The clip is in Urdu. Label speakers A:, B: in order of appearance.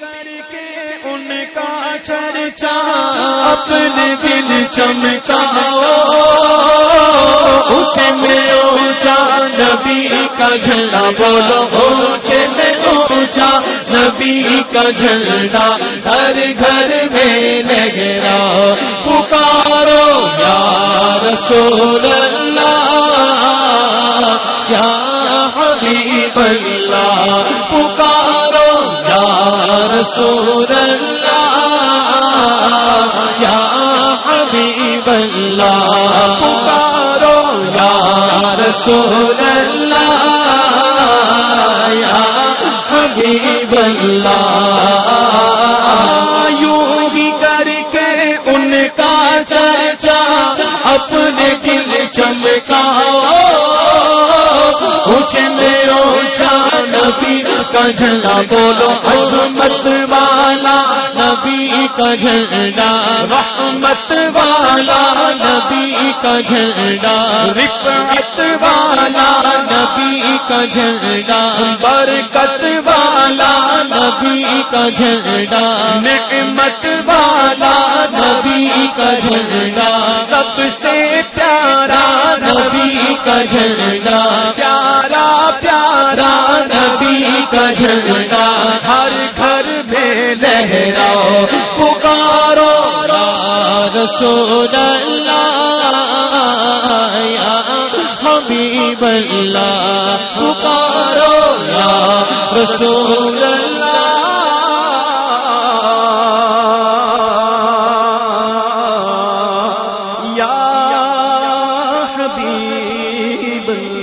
A: کر کے ان کا چرچا اپنے دل چمکا اونچے میں اونچا نبی کا جھنڈا بولو۔ اونچے میں اونچا نبی کا جھنڈا ہر گھر میں لگرا پکارو یا رسول اللہ، یا حبیب اللہ پکارو رسول اللہ، یا حبیب اللہ، پکارو یا رسول اللہ، یا حبیب اللہ۔ یوں ہی کر کے ان کا چرچا اپنے دل چمکاؤ کا جھنڈا بولو عظمت والا نبی کا جھنڈا رحمت والا نبی کا جھنڈا رفعت والا نبی کا جھنڈا برکت والا نبی کا جھنڈا نعمت والا نبی کا جھنڈا سب سے پیارا نبی کا جھنڈا کا جھنڈا ہر گھر میں لہراؤ، پکارو رسول اللہ، یا حبیب اللہ، پکارو یا رسول اللہ، یا حبیب اللہ۔